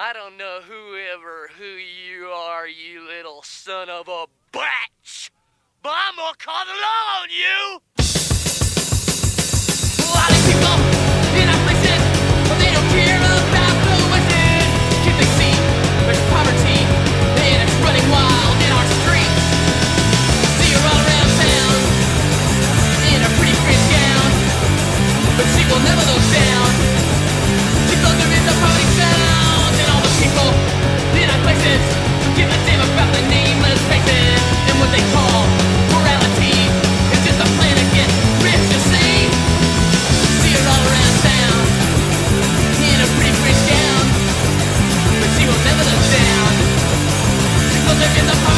I don't know whoever who you are, you little son of a bitch, but I'm gonna call the law on you! music in the park.